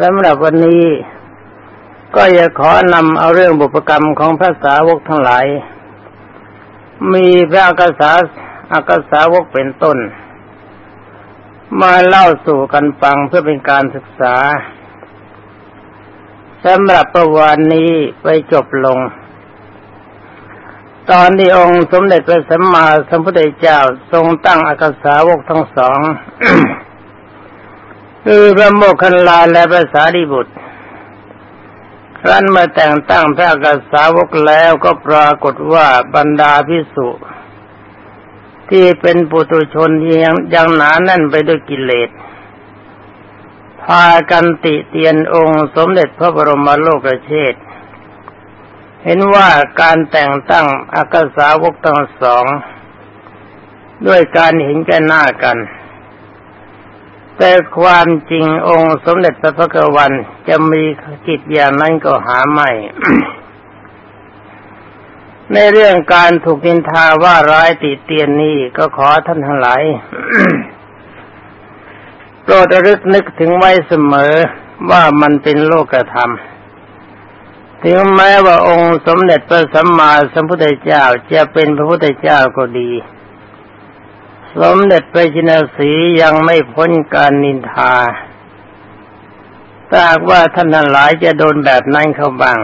สำหรับวันนี้ก็จะขอนำเอาเรื่องบุพกรรมของพระสาวกทั้งหลาย มีพระอากษาอากษาวกเป็นต้น มาเล่าสู่กันฟังเพื่อเป็นการศึกษาสำหรับประวันนี้ไปจบลง ตอนที่องค์สมเด็จพระสัมมาสัมพุทธเจ้าทรงตั้งอากษาวกทั้งสอง คือพระโมคคัลลาและพระสารีบุตรครั้นมาแต่งตั้งพระกษาวกแล้วก็ปรากฏว่าบรรดาพิสุที่เป็นปุตุชนยังยังหนาแน่นไปด้วยกิเลสพากันติเตียนองค์สมเด็จพระบรมโลกเชษเห็นว่าการแต่งตั้งอากษาวกทั้งสอง ด้วยการเห็นแก่หน้ากัน แต่ความจริงองค์สมเด็จพระพุทธวันจะมีจิตอย่างนั้นก็หาไม่ ในเรื่องการถูกนินทาว่าร้ายติเตียนนี้ก็ขอท่านทั้งหลายโปรดรึกนึกถึงไว้เสมอว่ามันเป็นโลกธรรม ถึงแม้ว่าองค์สมเด็จพระสัมมาสัมพุทธเจ้าจะเป็นพระพุทธเจ้าก็ดี สมเด็จพระจินสียังไม่พ้นการนินทาถ้าว่าท่านทั้งหลายจะโดนแบบนั้นเขาบัง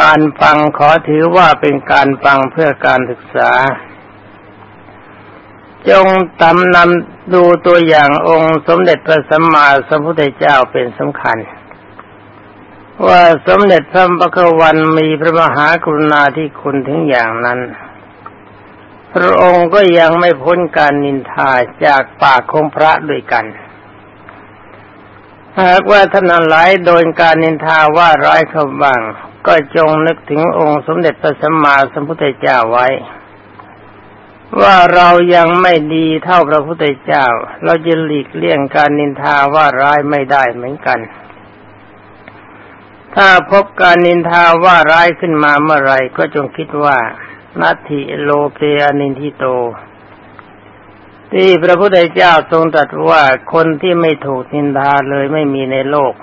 การฟังขอถือว่าเป็นการฟังเพื่อการศึกษา จงตำนำดูตัวอย่างองค์สมเด็จพระสัมมาสัมพุทธเจ้าเป็นสำคัญ ว่าสมเด็จพระบัควันมีพระมหากรุณาธิคุณถึงอย่างนั้น พระองค์ก็ยังไม่พ้นการนินทาจากปากของพระด้วยกัน หากว่าท่านหลายโดนการนินทาว่าร้ายเขาบ้าง ก็จงนึกถึงองค์สมเด็จพระสัมมาสัมพุทธเจ้าไว้ ว่าเรายังไม่ดีเท่าพระพุทธเจ้า เราจะหลีกเลี่ยงการนินทาว่าร้ายไม่ได้เหมือนกัน ถ้าพบการนินทาว่าร้ายขึ้นมาเมื่อไรก็จงคิดว่า นัตถิโลเกอนินทิโต ที่พระพุทธเจ้าทรงตรัสว่าคนที่ไม่ถูกนินทาเลยไม่มีในโลก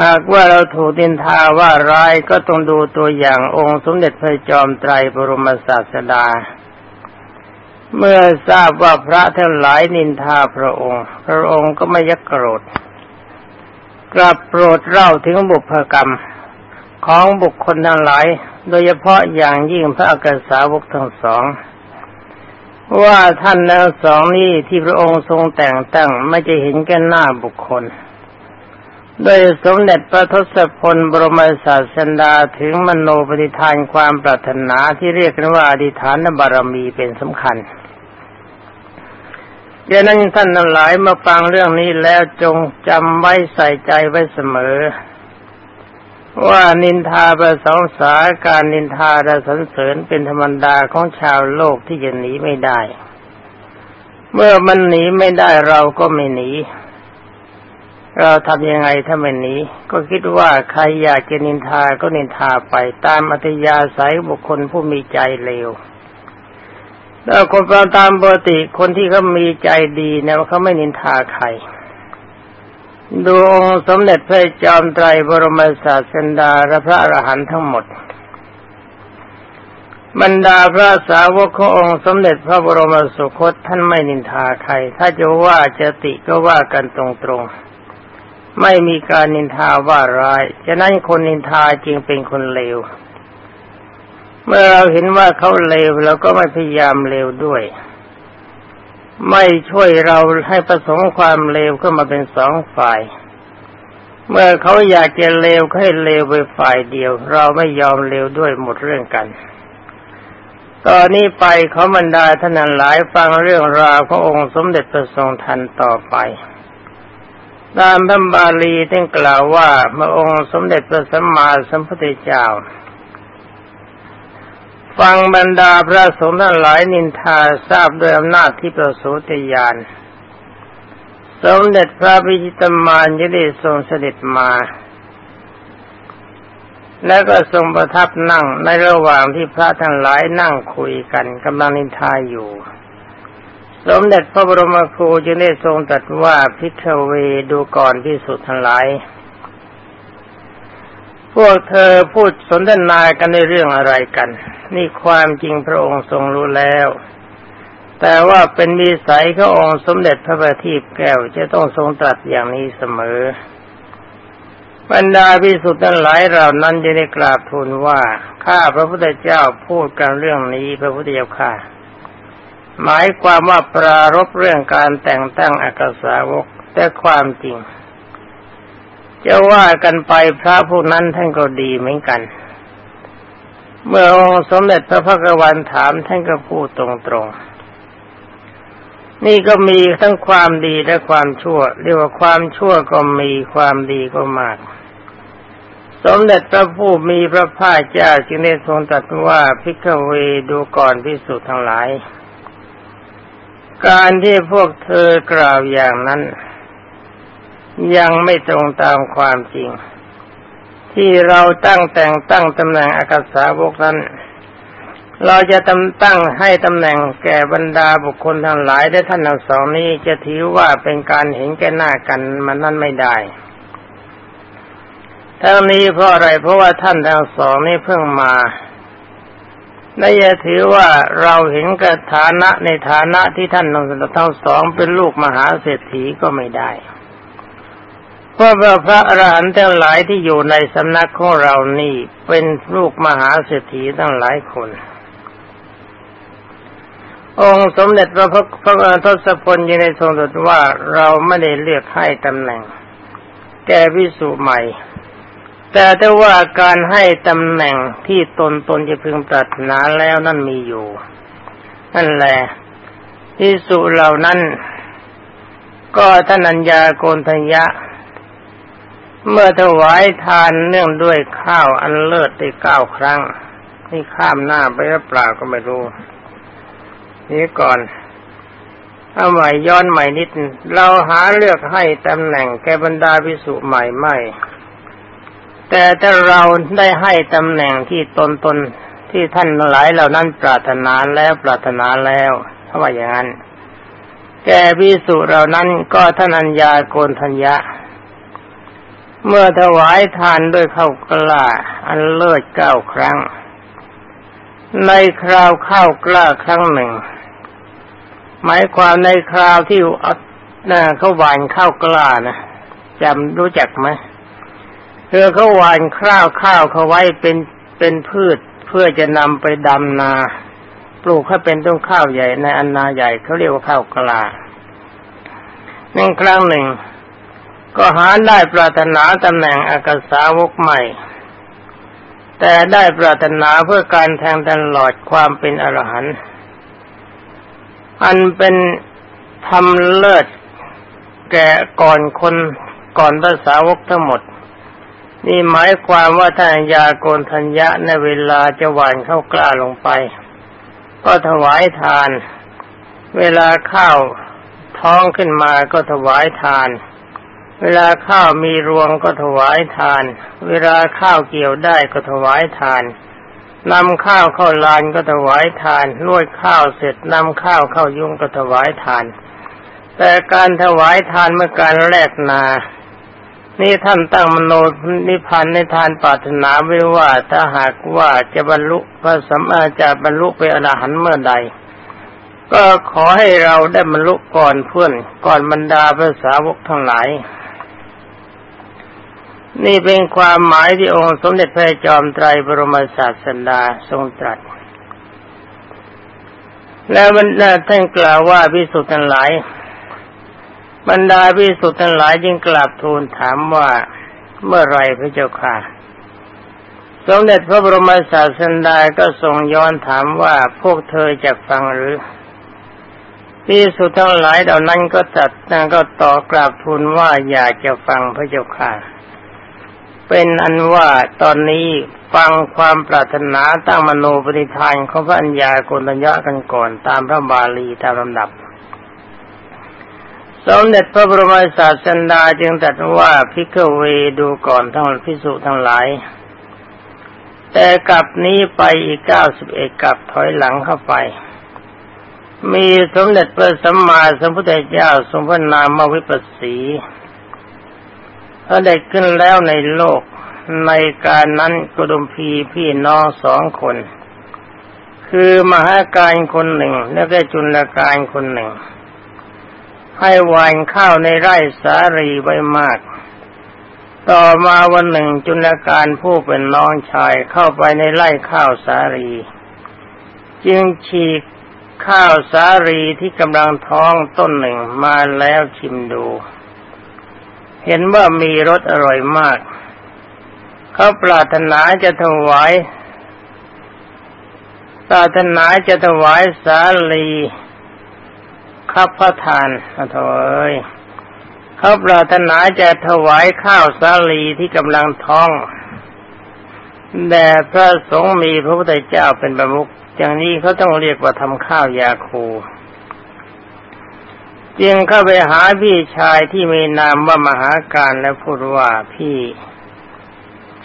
หากว่าเราถูกนินทาว่าร้ายก็ต้องดูตัวอย่างองค์สมเด็จพระจอมไตรบรมศาสดา เมื่อทราบว่าพระทั้งหลายนินทาพระองค์ พระองค์ก็ไม่ยักโกรธกลับโปรดเล่าถึงบุพกรรมของบุคคลทั้งหลาย โดยเฉพาะอย่างยิ่งพระอักษาวกทั้งสอง ว่าท่านทั้งสองนี้ที่พระองค์ทรงแต่งตั้งไม่จะเห็นแก่หน้าบุคคลโดยสมเด็จพระทศพลบรมศาสดาถึงมโนปฏิทานความปรารถนาที่เรียกกันว่าอธิฐานบารมีเป็นสำคัญดังนั้นท่านทั้งหลายมาฟังเรื่องนี้แล้วจงจำไว้ใส่ใจไว้เสมอ ว่านินทาประสงสาการนินทาและสรรเสริญเป็นธรรมดาของชาวโลกที่จะหนีไม่ได้ เมื่อมันหนีไม่ได้เราก็ไม่หนี เราทำยังไงถ้าไม่หนี ก็คิดว่าใครอยากจะนินทาก็นินทาไปตามอัธยาศัยบุคคลผู้มีใจเลวแล้วคนตามปกติคนที่เขามีใจดีเนี่ยเขาไม่นินทาใคร ดูองค์สมเด็จพระจอมไตรบรมศาสดาและพระอรหันต์ทั้งหมด บรรดาพระสาวกขององค์สมเด็จพระบรมสุคตท่านไม่นินทาใคร ถ้าจะว่าจะติก็ว่ากันตรงๆ ไม่มีการนินทาว่าร้าย ฉะนั้นคนนินทาจึงเป็นคนเลว เมื่อเราเห็นว่าเขาเลวเราก็ไม่พยายามเลวด้วย ไม่ช่วยเราให้ประสงค์ความเลวขึ้นมาเป็นสองฝ่าย เมื่อเขาอยากจะเลวให้เลวไปฝ่ายเดียว เราไม่ยอมเลวด้วยหมดเรื่องกัน ตอนนี้ไปเขาบรรดาท่านหลายฟังเรื่องราวขององค์สมเด็จพระทรงทันต่อไปตามพระบาลีท่านกล่าวว่าเมื่อองค์สมเด็จพระสัมมาสัมพุทธเจ้า ฟังบรรดาพระสงฆ์ทั้งหลายนินทาทราบโดยอำนาจที่ประสูติญาณสมเด็จพระพิชิตมารยได้ทรงเสด็จมา แล้วก็ทรงประทับนั่งในระหว่างที่พระทั้งหลายนั่งคุยกันกำลังนินทาอยู่ สมเด็จพระบรมครูจึงได้ทรงตรัสว่าพิทเวดูก่อนพิสุทธิ์ทั้งหลาย พวกเธอพูดสนทนากันในเรื่องอะไรกัน นี่ความจริงพระองค์ทรงรู้แล้ว แต่ว่าเป็นมีสัยขององค์สมเด็จพระบัณฑิตแก้วจะต้องทรงตรัสอย่างนี้เสมอบรรดาพิสุทธิ์ทั้งหลายเหล่านั้นจะได้กราบทูลว่าข้าพระพุทธเจ้าพูดกันเรื่องนี้พระพุทธเจ้าค่ะ หมายความว่าปรารบเรื่องการแต่งตั้งอักษาวกแต่ความจริง จะว่ากันไปพระผู้นั้นท่านก็ดีเหมือนกัน เมื่อองค์สมเด็จพระพักวันถามท่านก็พูดตรงๆ นี่ก็มีทั้งความดีและความชั่ว เรียกว่าความชั่วก็มีความดีก็มาก สมเด็จพระผู้มีพระภาคเจ้าจึงได้ทรงตรัสว่าพิกเวดูก่อนพิสุทั้งหลาย การที่พวกเธอกล่าวอย่างนั้น ยังไม่ตรงตามความจริง ที่เราตั้งแต่งตั้งตำแหน่งอากาศสาวกนั้น เราจะตำตั้งให้ตำแหน่งแก่บรรดาบุคคลทั้งหลายได้ท่านทั้งสองนี้จะถือว่าเป็นการเห็นแก่หน้ากันมันนั่นไม่ได้ทั้งนี้เพราะอะไรเพราะว่าท่านทั้งสองนี่เพิ่งมาและอย่าถือว่าเราเห็นกับฐานะในฐานะที่ท่านทั้งสองเป็นลูกมหาเศรษฐีก็ไม่ได้ ว่าพระอรหันต์ทั้งหลายที่อยู่ในสำนักของเรานี่เป็นลูกมหาเศรษฐีทั้งหลายคน องค์สมเด็จพระพระทศพลยังได้ทรงตรัสว่าเราไม่ได้เลือกให้ตำแหน่ง แก่วิสุใหม่ แต่ถ้าว่าการให้ตำแหน่งที่ตนตนจะพึงปรารถนาแล้วนั่นมีอยู่นั่นแหละที่สุเหล่านั้น ก็ท่านัญญาโกนทัญญะ เมื่อถวายทานเนื่องด้วยข้าวอันเลิศได้เก้าครั้งนี่ข้ามหน้าไปหรือเปล่าก็ไม่รู้ นี่ก่อนเอาใหม่ย้อนใหม่นิด เราหาเลือกให้ตำแหน่งแกบรรดาพิสุใหม่ไม่แต่ถ้าเราได้ให้ตำแหน่งที่ตนตนที่ท่านหลายเหล่านั้นปรารถนาแล้วปรารถนาแล้วถ้าว่าอย่างนั้น แกพิสุเหล่านั้นก็ท่านัญญาโกนทัญญะ เมื่อถวายทานด้วยข้าวกล้า อันเลิศเก้าครั้ง ในคราวข้าวกล้าครั้งหนึ่ง หมายความในคราวที่น่าเขาหวานข้าวกล้านะจำรู้จักไหมเธอเขาหวานข้าวข้าวเขาไว้เป็นเป็นพืชเพื่อจะนำไปดำนา ปลูกให้เป็นต้นข้าวใหญ่ในอันนาใหญ่เขาเรียกว่าข้าวกล้าหนึ่งครั้งหนึ่ง ก็หาได้ปรารถนาตำแหน่งอากาสาวกใหม่ แต่ได้ปรารถนาเพื่อการแทงตลอดความเป็นอรหันต์อันเป็นทำเลิศแก่ก่อนคนก่อนภาษาวกทั้งหมด นี่หมายความว่าท่านยาโกนทัญญะในเวลาจะหวานเข้ากล้าลงไป ก็ถวายทาน เวลาข้าวท้องขึ้นมาก็ถวายทาน เวลาข้าวมีรวงก็ถวายทาน เวลาข้าวเกี่ยวได้ก็ถวายทานนำข้าวเข้าลานก็ถวายทานนวดข้าวเสร็จนำข้าวเข้ายุ่งก็ถวายทาน แต่การถวายทานเมื่อการแลกนา นี่ท่านตั้งมโนนิพานในทานปรารถนาไว้ว่าถ้าหากว่าจะบรรลุพระสัมมาจะบรรลุเป็นอรหันต์เมื่อใด ก็ขอให้เราได้บรรลุก่อนเพื่อนก่อนบรรดาภาษาวกทั้งหลาย นี่เป็นความหมายที่องค์สมเด็จพระจอมไตรบรมศาสดาทรงตรัส แล้วมันท่านกล่าวว่าพิสุทธิ์ทั้งหลาย บรรดาพิสุทธิ์ทั้งหลายจึงกราบทูลถามว่าเมื่อไรพระเจ้าค่ะ สมเด็จพระบรมศาสดาก็ทรงย้อนถามว่าพวกเธอจะฟังหรือพิสุทธิ์ทั้งหลายเหล่านั้นก็จัดนางก็ต่อกราบทูลว่าอยากจะฟังพระเจ้าค่ะ เป็นอันว่าตอนนี้ฟังความปรารถนาตั้งมโนปณิธานของพระัญญาโกณยะกันก่อนตามพระบาลีตามลำดับ สมเด็จพระบรมศาสดาจึงตรัสว่าพิกเวดูก่อนทั้งพิสุทั้งหลาย แต่กลับนี้ไปอีกเก้าสิบเอ็ดกลับถอยหลังเข้าไป มีสมเด็จพระสัมมาสัมพุทธเจ้าทรงพระนามวิปัสสี พระได้ขึ้นแล้วในโลกในการนั้นกุดุมพีพี่น้องสองคน คือมหาการคนหนึ่ง และก็จุลการคนหนึ่ง ให้วานข้าวในไร่สารีไว้มาก ต่อมาวันหนึ่งจุลการผู้เป็นน้องชายเข้าไปในไร่ข้าวสารี จึงฉีกข้าวสารีที่กำลังท้องต้นหนึ่งมาแล้วชิมดู เห็นว่ามีรสอร่อยมาก เขาปรารถนาจะถวาย ปรารถนาจะถวายสาลีข้าพระทานถอยเขาปรารถนาจะถวายข้าวสาลีที่กำลังท้องแด่พระสงฆ์มีพระพุทธเจ้าเป็นประมุขอย่างนี้เขาต้องเรียกว่าทำข้าวยาคู จึงเข้าไปหาพี่ชายที่มีนามว่ามหาการและพูดว่าพี่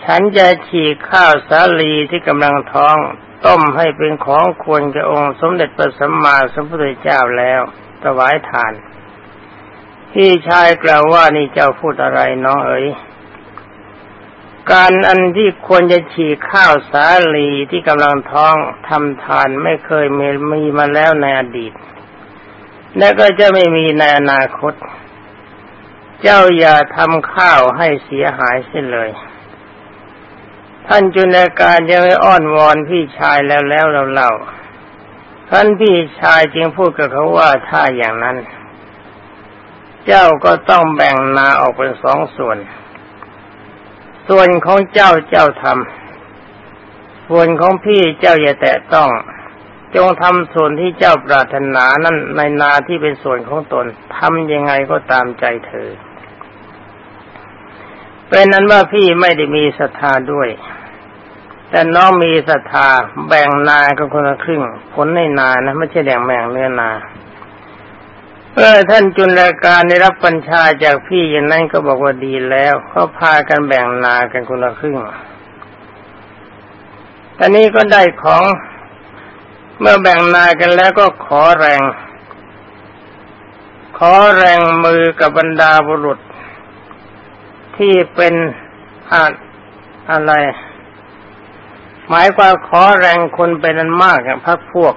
ฉันจะฉีกข้าวสาลีที่กำลังท้อง ต้มให้เป็นของควรแก่องค์สมเด็จพระสัมมาสัมพุทธเจ้าแล้วถวายทาน พี่ชายกล่าวว่านี่เจ้าพูดอะไรน้องเอ๋ยการอันที่ควรจะฉีกข้าวสาลีที่กำลังท้องทำทานไม่เคยมีมีมาแล้วในอดีต และก็จะไม่มีในอนาคต เจ้าอย่าทำข้าวให้เสียหายเสียเลย ท่านจุนการยังไม่อ้อนวอนพี่ชายแล้วแล้วเราเล่าท่านพี่ชายจึงพูดกับเขาว่าถ้าอย่างนั้น เจ้าก็ต้องแบ่งนาออกเป็นสองส่วน ส่วนของเจ้าเจ้าทำส่วนของพี่เจ้าอย่าแตะต้อง จงทำส่วนที่เจ้าปรารถนานั้นในนาที่เป็นส่วนของตนทำยังไงก็ตามใจเธอ เป็นนั้นว่าพี่ไม่ได้มีศรัทธาด้วย แต่น้องมีศรัทธาแบ่งนาก็คนละครึ่ง ผลในนานะไม่ใช่แบ่งแบ่งเนื้อนาเออท่านจุลการได้รับปัญชาจากพี่อย่างนั้นก็บอกว่าดีแล้วเขาพากันแบ่งนากันคนละครึ่งตอนนี้ก็ได้ของ เมื่อแบ่งนากันแล้วก็ขอแรง ขอแรงมือกับบรรดาบุรุษ ที่เป็นอะอะไร หมายความขอแรงคนเป็นนันมากพักพวก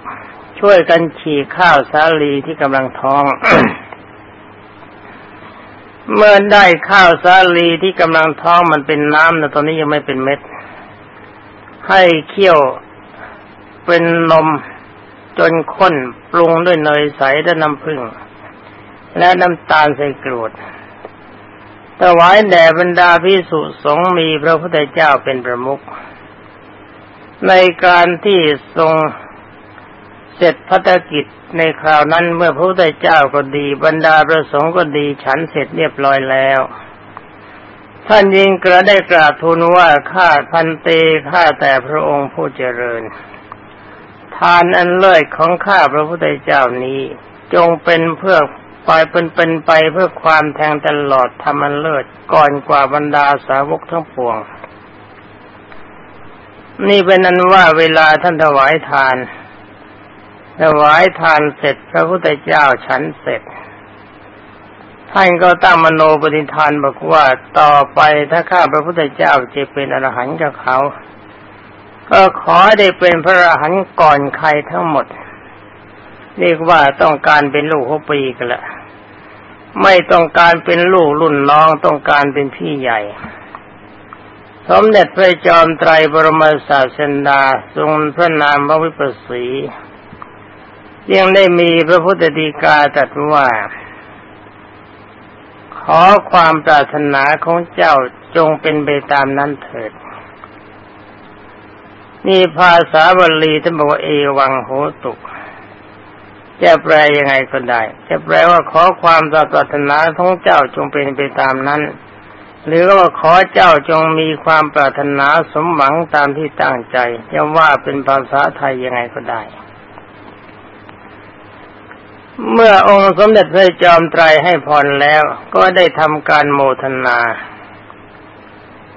ช่วยกันฉีกข้าวสาลีที่กำลังท้อง เมื่อได้ข้าวสาลีที่กำลังท้องมันเป็นน้ำนะตอนนี้ยังไม่เป็นเม็ด ให้เคี่ยวเป็นนม จนข้นปรุงด้วยเนยใสและน้ำผึ้งและน้ำตาลใส่กรวดถวายแด่บรรดาพิสุสงมีพระพุทธเจ้าเป็นประมุขในการที่ทรงเสร็จพัฒกิจในคราวนั้นเมื่อพระพุทธเจ้าก็ดี บรรดาประสงค์ก็ดีฉันเสร็จเรียบร้อยแล้ว ท่านยิงกระได้กราบทูลว่าข้าพันเตข้าแต่พระองค์ผู้เจริญ ทานอันเลิศของข้าพระพุทธเจ้านี้ จงเป็นเพื่อปล่อยเป็นเป็นไปเพื่อความแทงตลอดธรรมอันเลิศก่อนกว่าบรรดาสาวกทั้งปวง นี่เป็นนั้นว่าเวลาท่านถวายทานถวายทานเสร็จพระพุทธเจ้าฉันเสร็จ ท่านก็ตั้งมโนปฏิทานบอกว่าต่อไปถ้าข้าพระพุทธเจ้าจะเป็นอรหันต์กับเขา ก็ขอได้เป็นพระอรหันต์ก่อนใครทั้งหมด เรียกว่าต้องการเป็นลูกหัวปีกันละไม่ต้องการเป็นลูกรุ่นน้องต้องการเป็นพี่ใหญ่ สมเด็จพระจอมไตรบรมศาสดาทรงพระนามพระวิปัสสียังได้มีพระพุทธดีกาตรัสว่า ขอความปรารถนาของเจ้าจงเป็นไปตามนั้นเถิด นี่ภาษาบาลีท่านบอกว่าเอวังโหตุจะแปลยังไงก็ได้ จะแปลว่าขอความปรารถนาของเจ้าจงเป็นไปตามนั้น หรือว่าขอเจ้าจงมีความปรารถนาสมหวังตามที่ตั้งใจจะว่าเป็นภาษาไทยยังไงก็ได้ เมื่อองค์สมเด็จพระจอมไตรให้พรแล้ว ก็ได้ทำการโมทนา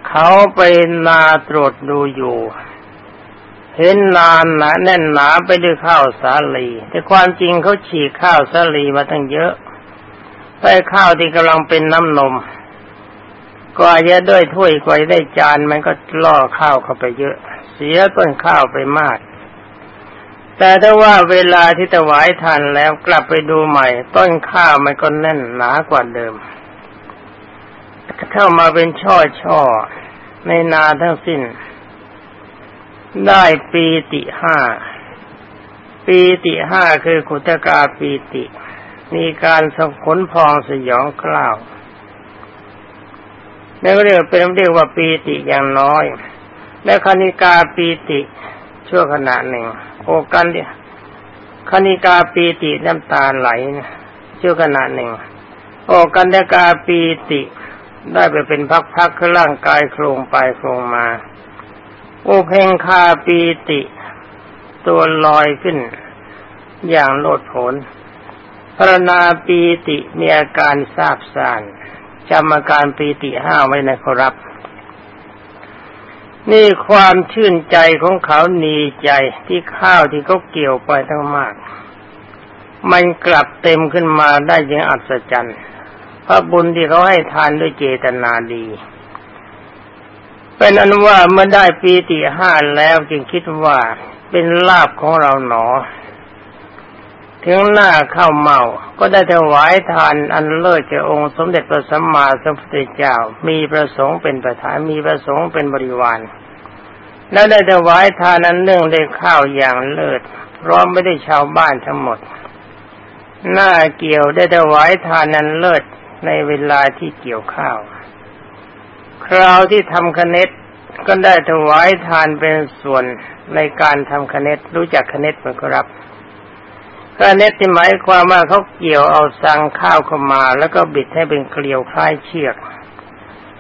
เขาไปนาตรวจดูอยู่ เห็นนานหนาแน่นหนาไปด้วยข้าวสาลี แต่ความจริงเขาฉีกข้าวสาลีมาตั้งเยอะแต่ข้าวที่กำลังเป็นน้ำนมกว่าจะด้วยถ้วยกว่าจะได้จานมันก็ล่อข้าวเข้าไปเยอะ เสียต้นข้าวไปมาก แต่ถ้าว่าเวลาที่ถวายทานแล้วกลับไปดูใหม่ ต้นข้าวมันก็แน่นหนากว่าเดิม เข้ามาเป็นช่อช่อในนาทั้งสิ้น ได้ปีติห้าปีติห้าคือขุตกาปีติ มีการสขนพองสยองกล้าวแล้วก็เรียกเป็นเรียกว่าปีติอย่างน้อย และคณิกาปีติชั่วขณะหนึ่ง โอกันเนี่ยคณิกาปีติน้ำตาไหลชั่วขณะหนึ่ง โอกันดกาปีติได้ไปเป็นพักๆคือร่างกายโครงไปโครงมา โอเพงคาปีติ ตัวลอยขึ้น อย่างโลดโผนพรณาปีติมีอาการทราบซ่านจำอาการปีติห้าไว้นะครับ นี่ความชื่นใจของเขานีใจที่ข้าวที่เขาเกี่ยวไปทั้งมาก มันกลับเต็มขึ้นมาได้ยังอัศจรรย์พระบุญที่เขาให้ทานด้วยเจตนาดี เป็นอนุว่าเมื่อได้ปีติห้าแล้วจึงคิดว่าเป็นลาบของเราหนอ ถึงหน้าเข้าเมา ก็ได้ถวายทานอันเลิศแก่องค์สมเด็จพระสัมมาสัมพุทธเจ้า มีประสงค์เป็นประธานมีประสงค์เป็นบริวารและได้ถวายทานนั้นเนื่องได้ข้าวอย่างเลิศพร้อมไม่ได้ชาวบ้านทั้งหมด หน้าเกี่ยวได้ถวายทานนั้นเลิศในเวลาที่เกี่ยวข้าว คราวที่ทำคเนตก็ได้ถวายทานเป็นส่วนในการทำคเนตรู้จักคเนตไหมครับคเนตที่หมายความว่าเขาเกี่ยวเอาสังข้าวเข้ามา แล้วก็บิดให้เป็นเกลียวคล้ายเชือก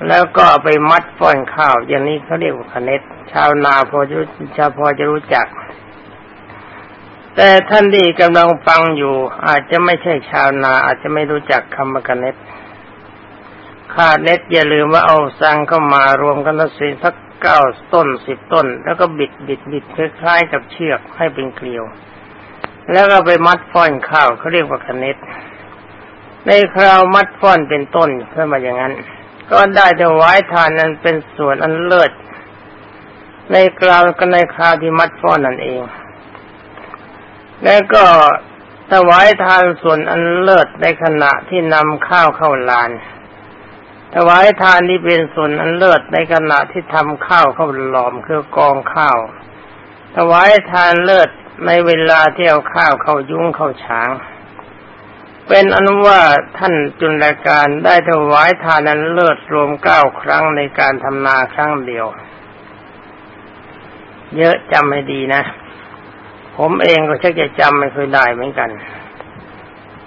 แล้วก็ไปมัดป้อนข้าวอย่างนี้เขาเรียกว่าคเนตชาวนาพอจะชาวพอจะรู้จัก แต่ท่านที่กำลังฟังอยู่ อาจจะไม่ใช่ชาวนาอาจจะไม่รู้จักคำกันเนต ขาดเน็ตอย่าลืมว่าเอาสังเข้ามารวมกันสิสักเก้าต้นสิบต้น แล้วก็บิดบิดบิดคล้ายๆกับเชือกให้เป็นเกลียว แล้วก็ไปมัดฟ้อนข้าวเขาเรียกว่าคเน็ตในคราวมัดฟ้อนเป็นต้นเพื่อมาอย่างนั้น ก็ได้ถวายทานนั้นเป็นส่วนอันเลิศในคราวกันในคราวที่มัดฟ้อนนั่นเอง แล้วก็ถวายทานส่วนอันเลิศในขณะที่นำข้าวเข้าลาน ถวายทานนี้เป็นส่วนอันเลิศในขณะที่ทำข้าวเข้าหลอมคือกองข้าว ถวายทานเลิศในเวลาที่เอาข้าวเข้ายุ้งเข้าฉาง เป็นอนุว่าท่านจุลการได้ถวายทานอันเลิศรวมเก้าครั้งในการทำนาครั้งเดียว เยอะจำให้ดีนะ ผมเองก็ชักจะจำไม่เคยได้เหมือนกัน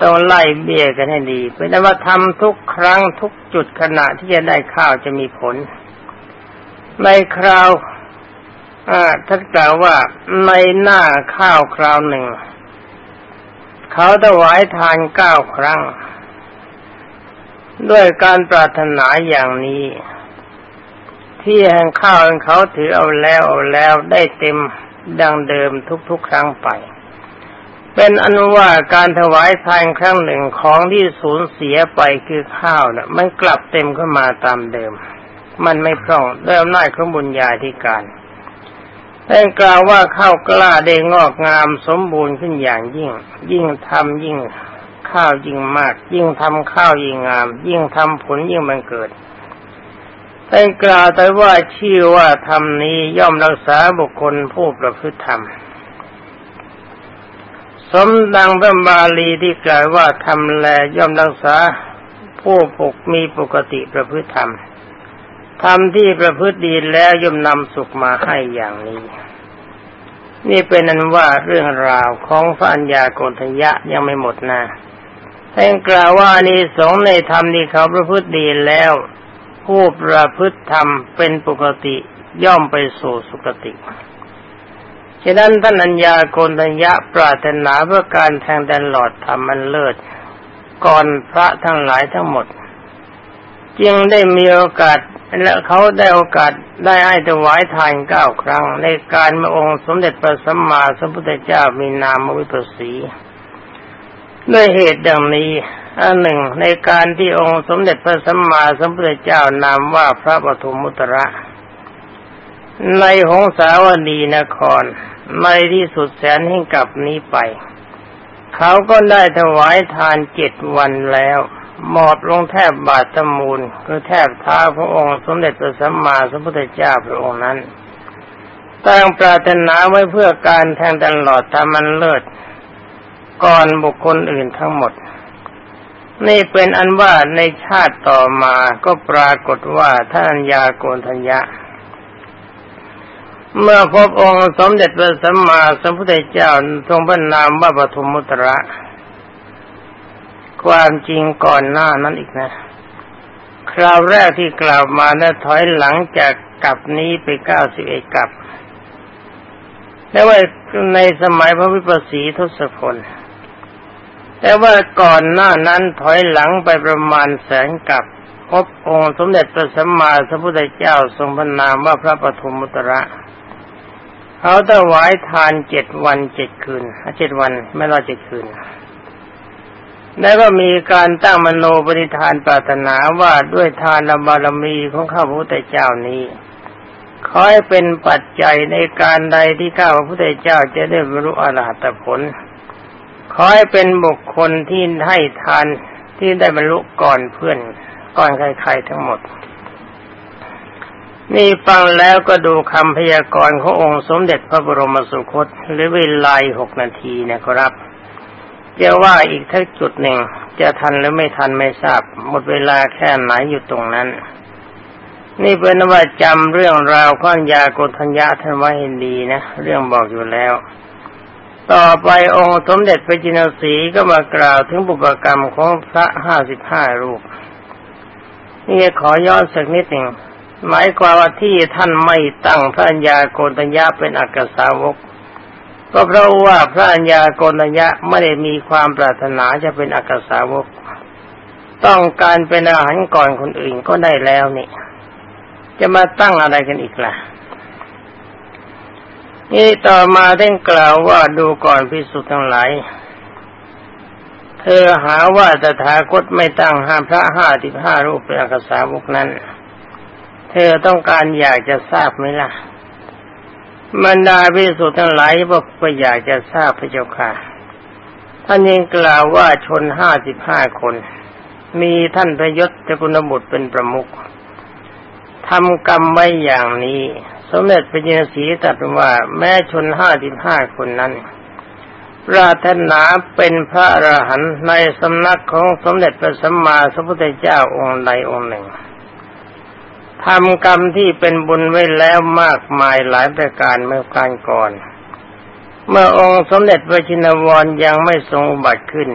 ต้องไล่เบี้ยกันให้ดีเป็นว่าทำทุกครั้งทุกจุดขณะที่จะได้ข้าวจะมีผล ในคราวท่านกล่าวว่าในหน้าข้าวคราวหนึ่ง เขาถวายทานเก้าครั้ง ด้วยการปรารถนาอย่างนี้ ที่แห่งข้าวเขาถือเอาแล้วเอาแล้วได้เต็มดังเดิมทุกๆครั้งไป เป็นอนุว่าการถวายทานครั้งหนึ่งของที่สูญเสียไปคือข้าวนะ่ะ มันกลับเต็มขึ้นมาตามเดิม มันไม่พร่องด้วยอำนาจของบุญญาธิการแต่กล่าวว่าข้าวกล้าได้งอกงามสมบูรณ์ขึ้นอย่างยิ่ง ยิ่งทำยิ่งข้าวยิ่งมาก ยิ่งทำข้าวยิ่งงาม ยิ่งทำผลยิ่งมันเกิดท่านกล่าวแต่ว่าชื่อว่าธรรมนี้ย่อมรักษาบุคคลผู้ประพฤติธรรม สมดังพระบาลีที่กล่าวว่าทำแลย่อมรักษาผู้ปกมีปกติประพฤติธรรมทำที่ประพฤติดีแล้วย่อมนำสุขมาให้อย่างนี้ นี่เป็นนั้นว่าเรื่องราวของพระัญญาโกฏยะยังไม่หมดนะท่านกล่าวว่านี้สงในธรรมที่เขาประพฤติดีแล้ว ผู้ประพฤติธรรมเป็นปกติย่อมไปสู่สุคติ ฉะนั้นท่านัญญาโกนัญญะปรารถนาเพื่อการแทงแดนหลอดธรรมมันเลิศก่อนพระทั้งหลายทั้งหมด จึงได้มีโอกาสและเขาได้โอกาสได้ให้ถวายทานเก้าครั้ง ในการมาองค์สมเด็จพระสัมมาสัมพุทธเจ้ามีนามวิปัสสีด้วยเหตุดังนี้อันหนึ่งในการที่องค์สมเด็จพระสัมมาสัมพุทธเจ้านามว่าพระปฐมมุตระ ในหงสาวดีนคร ในที่สุดแสนให้กลับนี้ไป เขาก็ได้ถวายทานเจ็ดวันแล้ว หมอบลงแทบบาทสมูลคือแทบเท้าพระองค์สมเด็จพระสัมมาสัมพุทธเจ้าพระองค์นั้นตั้งปรารถนาไว้เพื่อการแทงตลอดตามันเลิศก่อนบุคคลอื่นทั้งหมด นี่เป็นอันว่าในชาติต่อมาก็ปรากฏว่าท่านยาโกนทัญญะ เมื่อพบองค์สมเด็จพระสัมมาสัมพุทธเจ้าทรงพระนามว่าปฐมมุตระ ความจริงก่อนหน้านั้นอีกนะ คราวแรกที่กล่าวมานะถอยหลังจากกับนี้ไปเก้าสิบเอ็ดกับแล้วว่าในสมัยพระวิปัสสีทศพล แต่ว่าก่อนหน้านั้นถอยหลังไปประมาณแสนกับพบองค์สมเด็จพระสัมมาสัมพุทธเจ้าทรงพระนามว่าพระปฐมมุตระ เขาถวายทานเจ็ดวันเจ็ดคืนเจ็ดวันไม่รอเจ็ดคืน แล้วก็มีการตั้งมโนปณิธานปรารถนาว่าด้วยทานบารมีของข้าพระพุทธเจ้านี้ขอให้เป็นปัจจัยในการใดที่ข้าพระพุทธเจ้าจะได้บรรลุอรหัตผล ขอให้เป็นบุคคลที่ให้ทานที่ได้บรรลุก่อนเพื่อนก่อนใครๆทั้งหมด นี่ฟังแล้วก็ดูคำพยากรณ์ขององค์สมเด็จพระบรมสุคตหรือเวลาหกนาทีนะครับจะว่าอีกทั้งจุดหนึ่งจะทันหรือไม่ทันไม่ทราบ หมดเวลาแค่ไหนอยู่ตรงนั้น นี่เป็นว่าจำเรื่องราวข้อนยาโกธัญญาท่านไว้ให้ดีนะ เรื่องบอกอยู่แล้ว ต่อไปองค์สมเด็จพระจินสีก็มากล่าวถึงบุพกรรมของพระห้าสิบห้ารูปนี่ขอย้อนสักนิดหนึ่ง หมายความว่าที่ท่านไม่ตั้งพระัญญาโกนัญญาเป็นอักษาวก ก็เพราะว่าพระัญญาโกนัญญาไม่ได้มีความปรารถนาจะเป็นอักษาวก ต้องการเป็นอาหารก่อนคนอื่นก็ได้แล้วนี่ จะมาตั้งอะไรกันอีกล่ะนี่ต่อมาได้กล่าวว่าดูก่อนพิสุทธ์ทั้งหลาย เธอหาว่าตถาคตไม่ตั้งห้ามพระห้าสิบห้ารูปเป็นอักษาบุกนั้น เธอต้องการอยากจะทราบไหมล่ะบรรดาพิสุทั้งหลายบอกว่าอยากจะทราบพระเจ้าค่ะ ท่านยังกล่าวว่าชนห้าสิบห้าคน มีท่านพระยศจกุณบุตรเป็นประมุขทำกรรมไว้อย่างนี้ สมเด็จพระเยสีตรัสว่าแม้ชนห้าสิบห้าคนนั้นปรารถนาเป็นพระอรหันต์ในสำนักของสมเด็จพระสัมมาสัมพุทธเจ้าองค์ใดองค์หนึ่ง ทำกรรมที่เป็นบุญไว้แล้วมากมายหลายประการเมื่อการก่อน เมื่อองค์สมเด็จพระชินวรยังไม่ทรงบัติขึ้น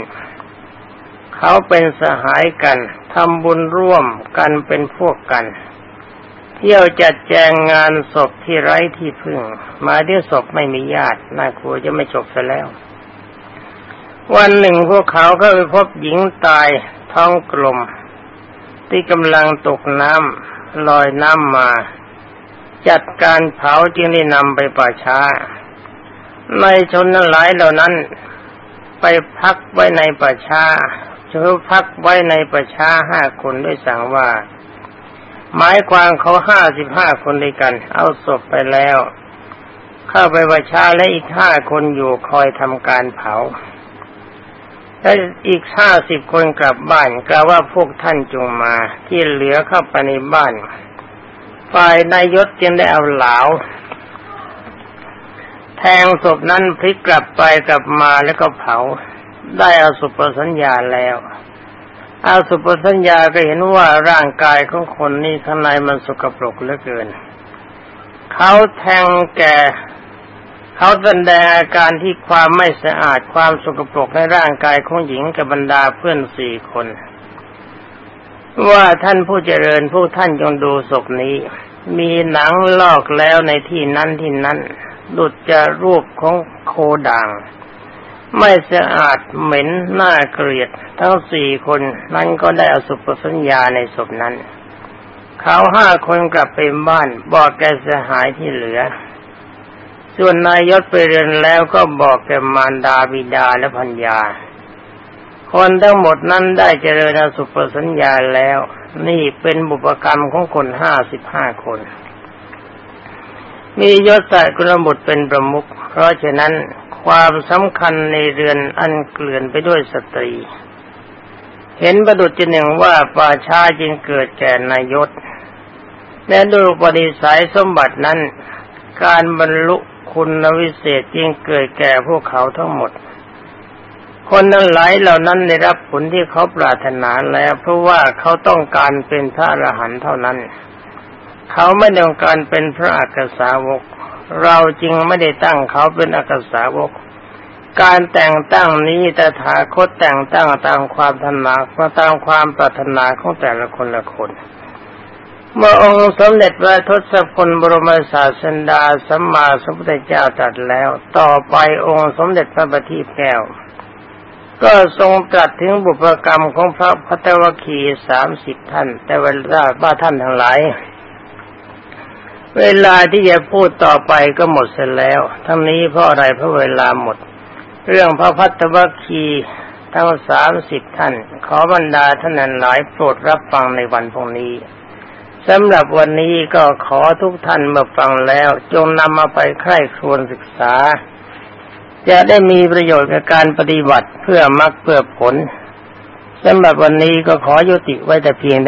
เขาเป็นสหายกันทำบุญร่วมกันเป็นพวกกันเที่ยวจัดแจงงานศพที่ไร้ที่พึ่ง มาที่ศพไม่มีญาติน่ากลัวจะไม่จบซะแล้ว วันหนึ่งพวกเขาก็ไปพบหญิงตายท้องกลม ที่กำลังตกน้ำ ลอยน้ำมา จัดการเผาจึงได้นำไปป่าช้า ในชนหลายเหล่านั้น ไปพักไว้ในป่าช้าชื่อพักไว้ในป่าช้าห้าคนด้วยสั่งว่า หมายความเขาห้าสิบห้าคนด้วยกัน เอาศพไปแล้ว เข้าไปประชาและอีกห้าคนอยู่คอยทำการเผา และอีกห้าสิบคนกลับบ้านกล่าวว่าพวกท่านจงมาที่เหลือเข้าไปในบ้าน ฝ่ายนายยศจึงได้เอาเหลาแทงศพนั้นพลิกกลับไปกลับมาแล้วก็เผา ได้เอาสุปสัญญาแล้วอาสุปสัญญาก็เห็นว่าร่างกายของคนนี้ข้างในมันสกปรกเหลือเกิน เขาแทงแก่ เขาแสดงอาการที่ความไม่สะอาดความสกปรกในร่างกายของหญิงกับบรรดาเพื่อนสี่คน ว่าท่านผู้เจริญผู้ท่านจงดูศพนี้ มีหนังลอกแล้วในที่นั้นที่นั้นดุดจะรูปของโคด่าง ไม่สะอาดเหม็นน่าเกลียด ทั้งสี่คนนั้นก็ได้อสุปสัญญาในศพนั้น เขาห้าคนกลับไปบ้านบอกแกสหายที่เหลือ ส่วนนายยศไปเรียนแล้วก็บอกแกมารดาบิดาและพัญญา คนทั้งหมดนั้นได้เจริญสุปสัญญาแล้ว นี่เป็นบุปกรรมของคนห้าสิบห้าคน มียศใส่กุลบุตรเป็นประมุข เพราะฉะนั้นความสำคัญในเรือนอันเกลื่อนไปด้วยสตรี เห็นประดุจหนึ่งว่าป่าชาจึงเกิดแก่นายศและดูปฏิสัยสมบัตินั้น การบรรลุ คุณวิเศษจึงเกิดแก่พวกเขาทั้งหมด คนนั้นหลายเหล่านั้นได้รับผลที่เขาปรารถนาแล้ว เพราะว่าเขาต้องการเป็นพระอรหันต์เท่านั้น เขาไม่ต้องการเป็นพระอักษาวก เราจริงไม่ได้ตั้งเขาเป็นอักษาวก การแต่งตั้งนี้แต่ถาคตแต่งตั้งตามความถนัดมาตามความปรารถนาของแต่ละคนละคน เมื่อองค์สมเด็จพระทศพลบรมศาสดาสัมมาสัมพุทธเจ้าตรัสแล้ว ต่อไปองค์สมเด็จพระบัณฑิตแก้ว ก็ทรงตรัสถึงบุพกรรมของพระพัตวคีสามสิบท่าน แต่เวลาบ้าท่านทั้งหลาย เวลาที่จะพูดต่อไปก็หมดเสร็จแล้ว ทั้งนี้เพราะอะไรเพราะเวลาหมด เรื่องพระพัทวคีทั้งสามสิบท่าน ขอบรรดาท่านนั้นหลายโปรดรับฟังในวันพรุ่งนี้ สำหรับวันนี้ก็ขอทุกท่านมาฟังแล้ว จงนำมาไปใคร่ครวญศึกษา จะได้มีประโยชน์กับการปฏิบัติเพื่อมรรคเพื่อผลสำหรับวันนี้ก็ขอยุติไว้แต่เพียง